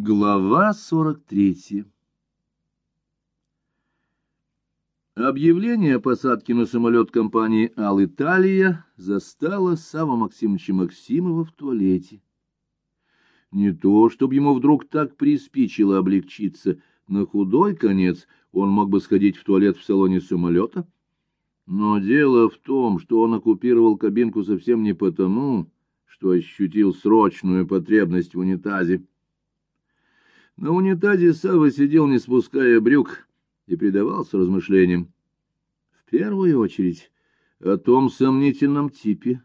Глава 43 Объявление о посадке на самолет компании «Ал-Италия» застало Сава Максимовича Максимова в туалете. Не то, чтобы ему вдруг так приспичило облегчиться, на худой конец он мог бы сходить в туалет в салоне самолета, но дело в том, что он оккупировал кабинку совсем не потому, что ощутил срочную потребность в унитазе. На унитазе Сава сидел, не спуская брюк, и предавался размышлениям. В первую очередь о том сомнительном типе,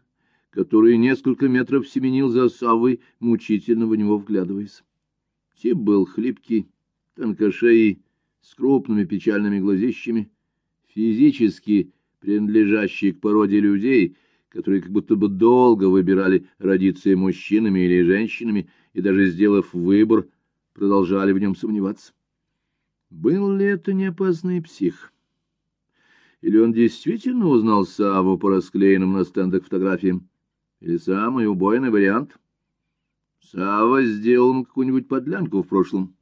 который несколько метров семенил за Савой, мучительно в него вглядываясь. Тип был хлипкий, тонкошеей, с крупными печальными глазищами, физически принадлежащий к породе людей, которые как будто бы долго выбирали родиться мужчинами или женщинами, и даже сделав выбор, продолжали в нем сомневаться. Был ли это неопасный псих? Или он действительно узнал Саву по расклеенным на стендах фотографиям? Или самый убойный вариант? Сава сделал какую-нибудь подлянку в прошлом.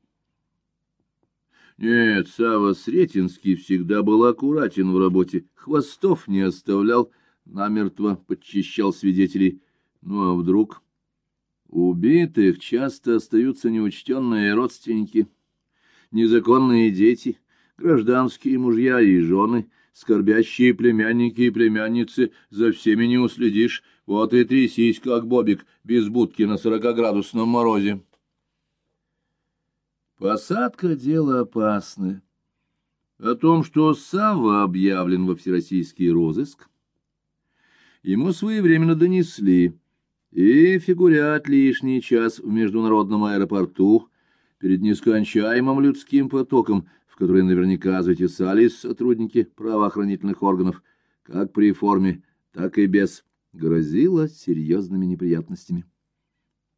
Нет, Сава Сретенский всегда был аккуратен в работе, хвостов не оставлял, намертво подчищал свидетелей. Ну а вдруг... Убитых часто остаются неучтенные родственники, незаконные дети, гражданские мужья и жены, скорбящие племянники и племянницы, за всеми не уследишь, вот и трясись, как бобик, без будки на сорокоградусном морозе. Посадка — дело опасное. О том, что Савва объявлен во всероссийский розыск, ему своевременно донесли — и фигурят лишний час в международном аэропорту перед нескончаемым людским потоком, в который наверняка затесались сотрудники правоохранительных органов, как при форме, так и без, грозило серьезными неприятностями.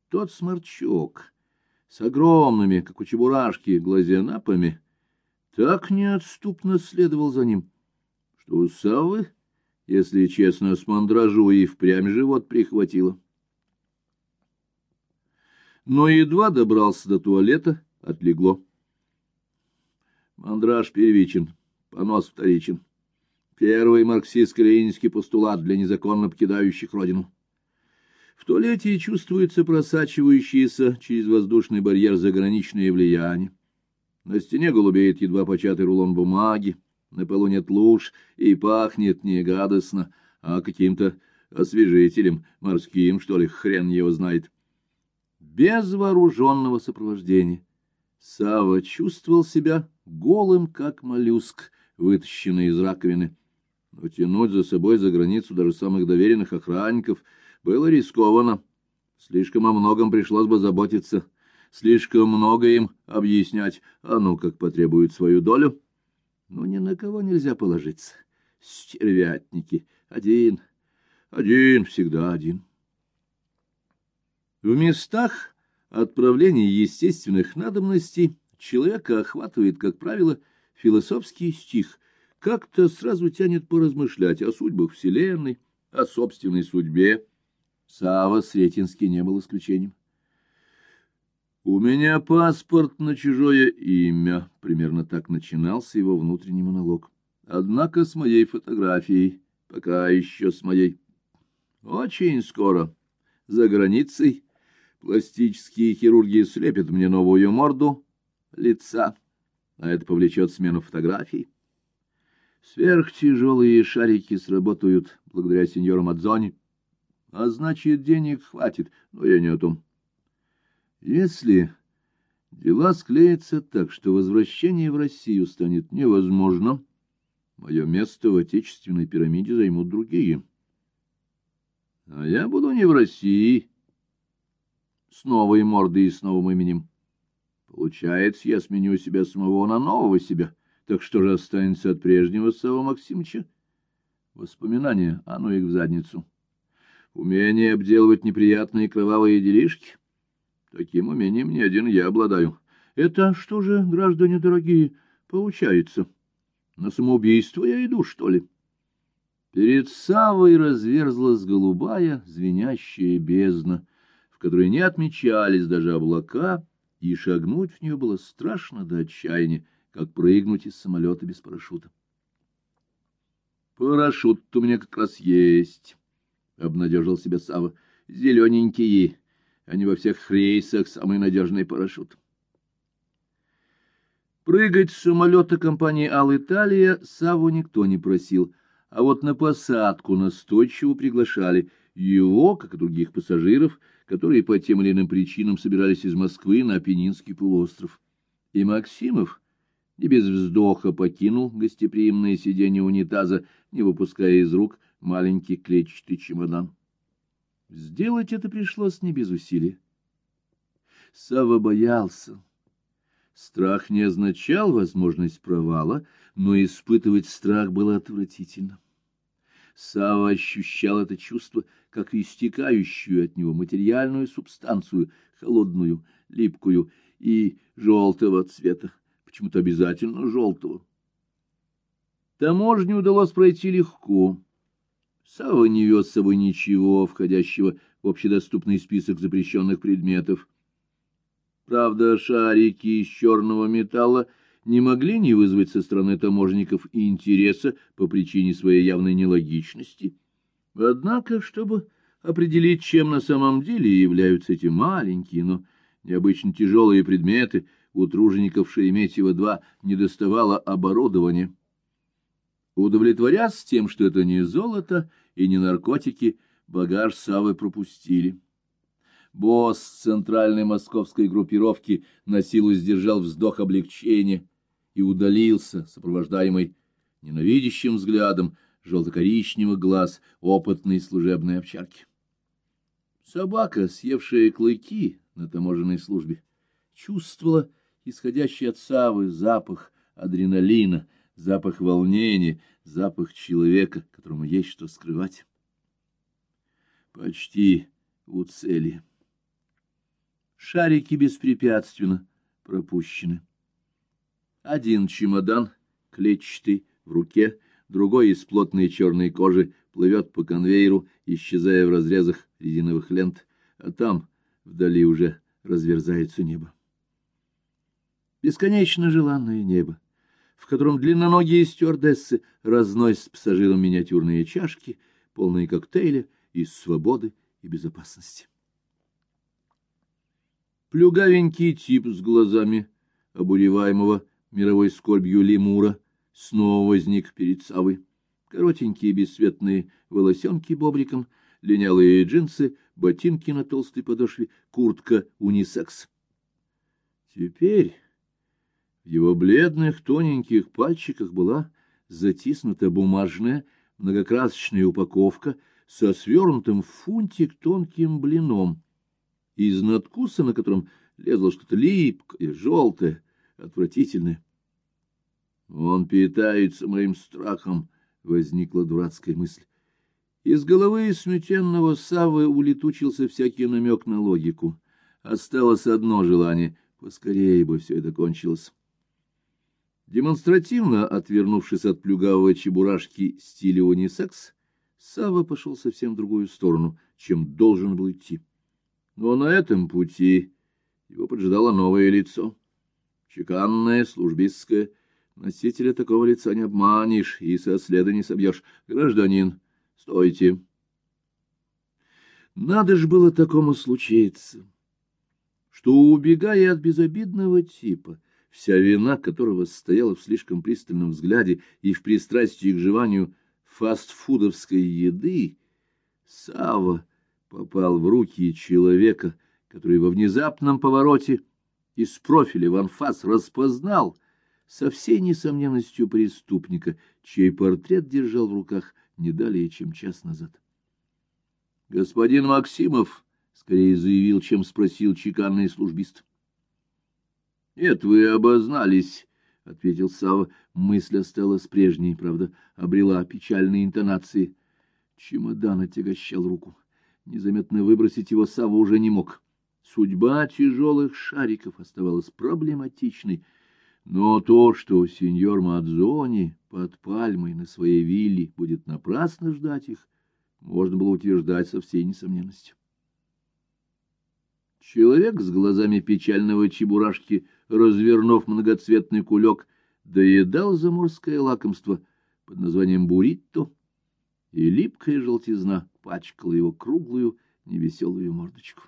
Тот сморчок с огромными, как у чебурашки, глазенапами так неотступно следовал за ним, что у Саввы, если честно, с мандражу и впрямь живот прихватило но едва добрался до туалета, отлегло. Мандраж первичен, понос вторичен. Первый марксистско-ленинский постулат для незаконно покидающих родину. В туалете чувствуется просачивающееся через воздушный барьер заграничное влияние. На стене голубеет едва початый рулон бумаги, на полу нет луж и пахнет не гадостно, а каким-то освежителем, морским, что ли, хрен его знает без вооруженного сопровождения. Сава чувствовал себя голым, как моллюск, вытащенный из раковины. Но тянуть за собой за границу даже самых доверенных охранников было рискованно. Слишком о многом пришлось бы заботиться, слишком много им объяснять, а ну как потребует свою долю. Но ни на кого нельзя положиться. Стервятники. Один, один, всегда один. В местах отправления естественных надобностей человека охватывает, как правило, философский стих, как-то сразу тянет поразмышлять о судьбах Вселенной, о собственной судьбе. Сава Сретенский не был исключением. «У меня паспорт на чужое имя», — примерно так начинался его внутренний монолог. «Однако с моей фотографией, пока еще с моей. Очень скоро, за границей, Пластические хирурги слепят мне новую морду лица, а это повлечет смену фотографий. Сверхтяжелые шарики сработают благодаря сеньору Мадзони, а значит, денег хватит, но я не о том. Если дела склеятся так, что возвращение в Россию станет невозможно, мое место в отечественной пирамиде займут другие. А я буду не в России, с новой мордой и с новым именем. Получается, я сменю себя самого на нового себя. Так что же останется от прежнего Сава Максимовича? Воспоминания, а ну их в задницу. Умение обделывать неприятные кровавые делишки? Таким умением не один я обладаю. Это что же, граждане дорогие, получается? На самоубийство я иду, что ли? Перед Савой разверзлась голубая звенящая бездна — которой не отмечались даже облака и шагнуть в нее было страшно до отчаяния, как прыгнуть из самолета без парашюта. Парашют у меня как раз есть, — обнадежил себя Сава. Зелененькие, они во всех рейсах самый надежный парашют. Прыгать с самолета компании «Ал-Италия» Саву никто не просил, а вот на посадку настойчиво приглашали его, как и других пассажиров, которые по тем или иным причинам собирались из Москвы на Апеннинский полуостров. И Максимов не без вздоха покинул гостеприимное сиденье унитаза, не выпуская из рук маленький клетчатый чемодан. Сделать это пришлось не без усилий. Сава боялся. Страх не означал возможность провала, но испытывать страх было отвратительно. Сава ощущал это чувство как истекающую от него материальную субстанцию, холодную, липкую и желтого цвета почему-то обязательно желтого. Таможню удалось пройти легко. Сава не вез с собой ничего, входящего в общедоступный список запрещенных предметов. Правда, шарики из черного металла не могли не вызвать со стороны таможников и интереса по причине своей явной нелогичности. Однако, чтобы определить, чем на самом деле являются эти маленькие, но необычно тяжелые предметы, у тружеников Шереметьева-2 недоставало оборудования. Удовлетворясь тем, что это не золото и не наркотики, багаж Савы пропустили. Босс центральной московской группировки на силу сдержал вздох облегчения и удалился, сопровождаемый ненавидящим взглядом желто-коричневых глаз опытной служебной овчарки. Собака, съевшая клыки на таможенной службе, чувствовала исходящий от Савы запах адреналина, запах волнения, запах человека, которому есть что скрывать. Почти у цели. Шарики беспрепятственно пропущены. Один чемодан, клетчатый, в руке, другой из плотной черной кожи, плывет по конвейеру, исчезая в разрезах резиновых лент, а там, вдали, уже разверзается небо бесконечно желанное небо, в котором длинноногие стюардессы разносят пассажирам миниатюрные чашки, полные коктейля из свободы и безопасности. Плюгавенький тип с глазами обуреваемого мировой скорбью лемура снова возник перед Савой. Коротенькие бесцветные волосенки бобриком, линялые джинсы, ботинки на толстой подошве, куртка унисекс. Теперь в его бледных тоненьких пальчиках была затиснута бумажная многокрасочная упаковка со свернутым фунтик тонким блином, из надкуса, на котором лезло что-то липкое, желтое, отвратительное. «Он питается моим страхом», — возникла дурацкая мысль. Из головы сметенного Савы улетучился всякий намек на логику. Осталось одно желание — поскорее бы все это кончилось. Демонстративно отвернувшись от плюгавого чебурашки стиля унисекс, Сава пошел совсем в другую сторону, чем должен был идти. Но на этом пути его поджидало новое лицо. Чеканное, службистское. Носителя такого лица не обманешь и со следа не собьешь. Гражданин, стойте. Надо ж было такому случиться, что, убегая от безобидного типа, вся вина которого состояла в слишком пристальном взгляде и в пристрастии к жеванию фастфудовской еды, Сава попал в руки человека, который во внезапном повороте из профиля в анфас распознал со всей несомненностью преступника, чей портрет держал в руках не далее, чем час назад. — Господин Максимов, — скорее заявил, чем спросил чеканный службист, —— Нет, вы обознались, — ответил Сава. Мысль осталась прежней, правда, обрела печальные интонации. Чемодан отягощал руку. Незаметно выбросить его Сава уже не мог. Судьба тяжелых шариков оставалась проблематичной, но то, что сеньор Мадзони под пальмой на своей вилле будет напрасно ждать их, можно было утверждать со всей несомненностью. Человек с глазами печального чебурашки, развернув многоцветный кулек, доедал заморское лакомство под названием буррито, и липкая желтизна пачкала его круглую невеселую мордочку.